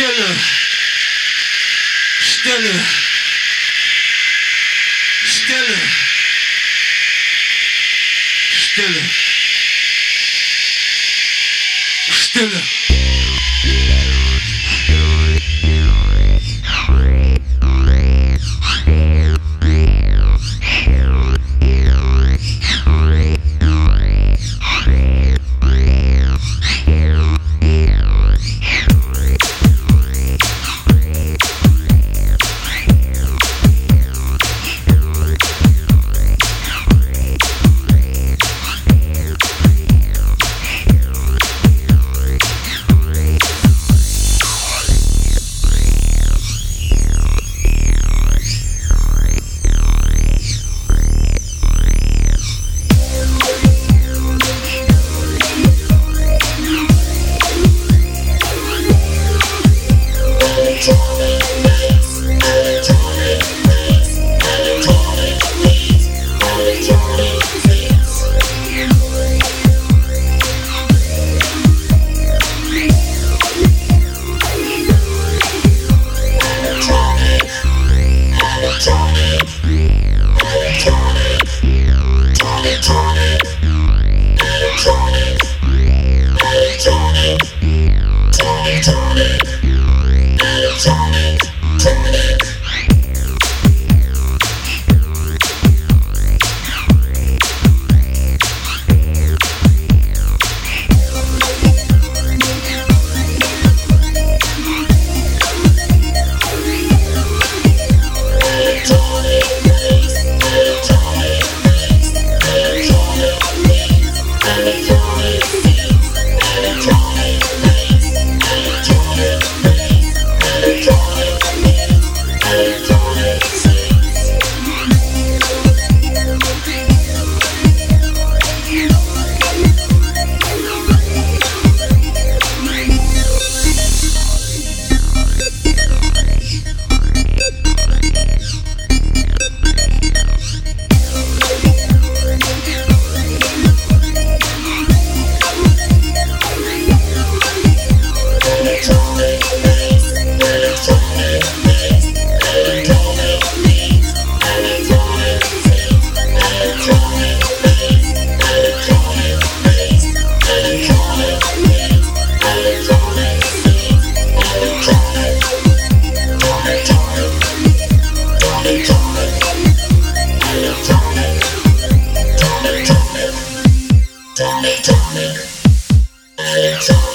Что ли? Что ли? Что ли? Что ли? Что ли? I need you. Tonic, tonic, tonic.